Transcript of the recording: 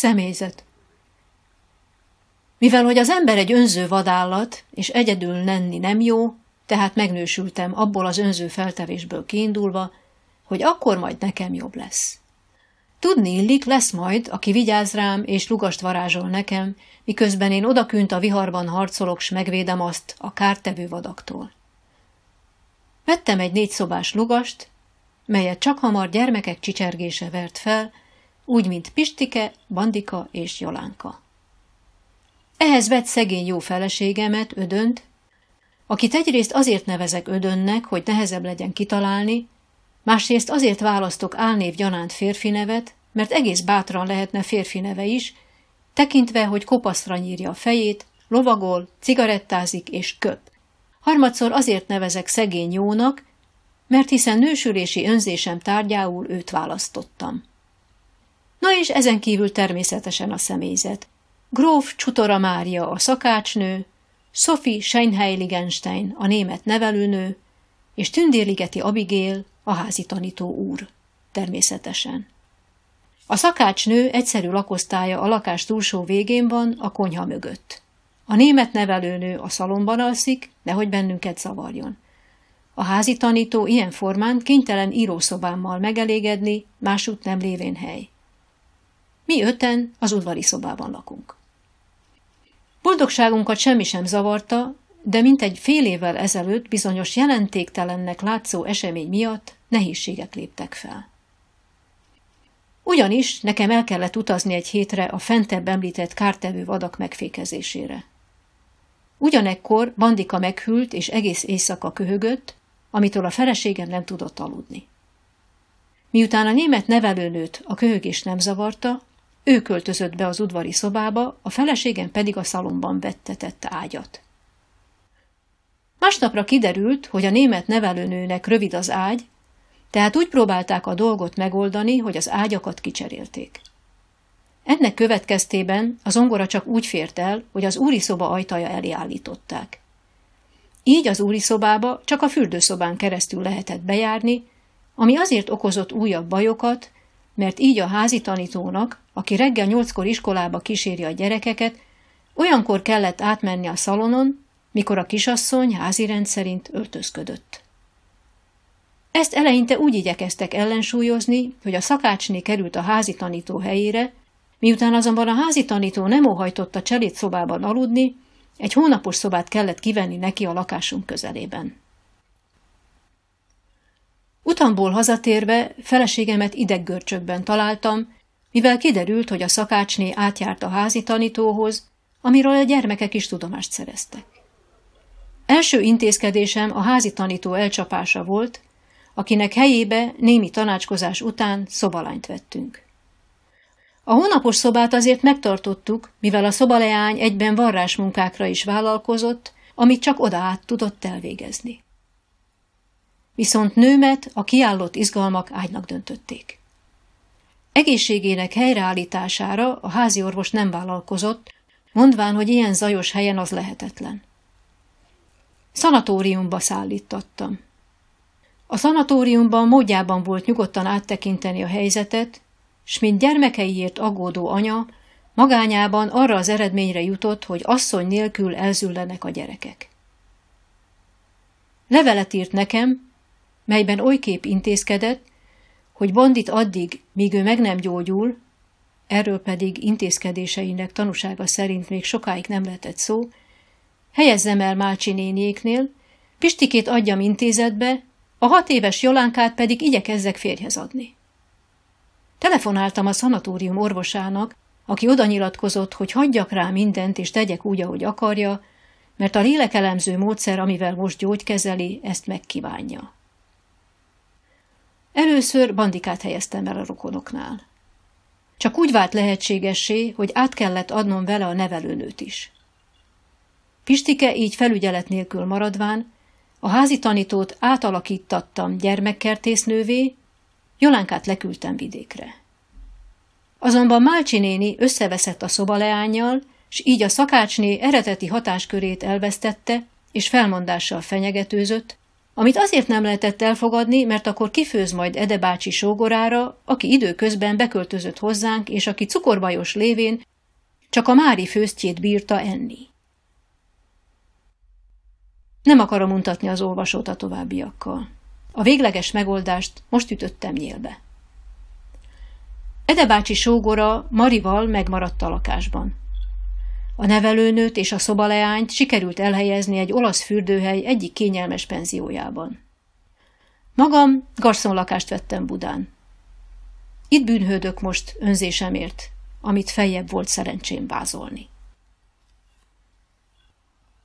Személyzet. Mivel, hogy az ember egy önző vadállat, és egyedül nenni nem jó, tehát megnősültem abból az önző feltevésből kiindulva, hogy akkor majd nekem jobb lesz. Tudni illik, lesz majd, aki vigyáz rám és lugast varázsol nekem, miközben én odakünt a viharban harcolok, s megvédem azt a kártevő vadaktól. Vettem egy négyszobás lugast, melyet csak hamar gyermekek csicsergése vert fel, úgy, mint Pistike, Bandika és Jolánka. Ehhez vett szegény jó feleségemet, Ödönt, akit egyrészt azért nevezek Ödönnek, hogy nehezebb legyen kitalálni, másrészt azért választok álnév gyanánt férfi nevet, mert egész bátran lehetne férfi neve is, tekintve, hogy kopaszra nyírja a fejét, lovagol, cigarettázik és köp. Harmadszor azért nevezek szegény jónak, mert hiszen nősülési önzésem tárgyául őt választottam. Na és ezen kívül természetesen a személyzet. Gróf Csutora Mária a szakácsnő, Sophie Scheinheiligenstein a német nevelőnő, és Tündérligeti Abigail a házi tanító úr. Természetesen. A szakácsnő egyszerű lakosztálya a lakás túlsó végén van, a konyha mögött. A német nevelőnő a szalomban alszik, nehogy bennünket zavarjon. A házi tanító ilyen formán kénytelen írószobámmal megelégedni, másút nem lévén hely. Mi öten az udvari szobában lakunk. Boldogságunkat semmi sem zavarta, de mintegy fél évvel ezelőtt bizonyos jelentéktelennek látszó esemény miatt nehézségek léptek fel. Ugyanis nekem el kellett utazni egy hétre a fentebb említett kártevő vadak megfékezésére. Ugyanekkor Bandika meghűlt és egész éjszaka köhögött, amitől a feleségem nem tudott aludni. Miután a német nevelőnőt a köhögés nem zavarta, ő költözött be az udvari szobába, a feleségem pedig a szalomban vettetett ágyat. Másnapra kiderült, hogy a német nevelőnőnek rövid az ágy, tehát úgy próbálták a dolgot megoldani, hogy az ágyakat kicserélték. Ennek következtében az ongora csak úgy fért el, hogy az úri szoba ajtaja elé állították. Így az úri szobába csak a fürdőszobán keresztül lehetett bejárni, ami azért okozott újabb bajokat, mert így a házi tanítónak, aki reggel nyolckor iskolába kíséri a gyerekeket, olyankor kellett átmenni a szalonon, mikor a kisasszony házi rendszerint öltözködött. Ezt eleinte úgy igyekeztek ellensúlyozni, hogy a szakácsné került a házi tanító helyére, miután azonban a házi tanító nem óhajtott a cselét szobában aludni, egy hónapos szobát kellett kivenni neki a lakásunk közelében. Utamból hazatérve feleségemet ideggörcsökben találtam, mivel kiderült, hogy a szakácsné átjárt a házi tanítóhoz, amiről a gyermekek is tudomást szereztek. Első intézkedésem a házi tanító elcsapása volt, akinek helyébe némi tanácskozás után szobalányt vettünk. A hónapos szobát azért megtartottuk, mivel a szobaleány egyben varrásmunkákra is vállalkozott, amit csak oda át tudott elvégezni. Viszont nőmet a kiállott izgalmak ágynak döntötték. Egészségének helyreállítására a házi orvos nem vállalkozott, mondván, hogy ilyen zajos helyen az lehetetlen. Szanatóriumba szállítottam. A szanatóriumban módjában volt nyugodtan áttekinteni a helyzetet, s mint gyermekeiért aggódó anya, magányában arra az eredményre jutott, hogy asszony nélkül elzüllenek a gyerekek. Levelet írt nekem, melyben oly kép intézkedett, hogy Bandit addig, míg ő meg nem gyógyul, erről pedig intézkedéseinek tanúsága szerint még sokáig nem lehetett szó, helyezzem el Málcsi néniéknél, Pistikét adjam intézetbe, a hat éves Jolánkát pedig igyekezzek férjhez adni. Telefonáltam a szanatórium orvosának, aki oda nyilatkozott, hogy hagyjak rá mindent és tegyek úgy, ahogy akarja, mert a lélekelemző módszer, amivel most gyógykezeli, ezt megkívánja. Először bandikát helyeztem el a rokonoknál. Csak úgy vált lehetségessé, hogy át kellett adnom vele a nevelőnőt is. Pistike így felügyelet nélkül maradván, a házi tanítót átalakítattam gyermekkertésznővé, Jolánkát leküldtem vidékre. Azonban Málcsi néni összeveszett a szobaleányjal, s így a szakácsné eredeti hatáskörét elvesztette, és felmondással fenyegetőzött, amit azért nem lehetett elfogadni, mert akkor kifőz majd Ede bácsi sógorára, aki időközben beköltözött hozzánk, és aki cukorbajos lévén csak a Mári főztjét bírta enni. Nem akarom untatni az olvasót a továbbiakkal. A végleges megoldást most ütöttem nyélbe. Ede bácsi sógora Marival megmaradt a lakásban. A nevelőnőt és a szobaleányt sikerült elhelyezni egy olasz fürdőhely egyik kényelmes penziójában. Magam garszonlakást vettem Budán. Itt bűnhődök most önzésemért, amit feljebb volt szerencsém vázolni.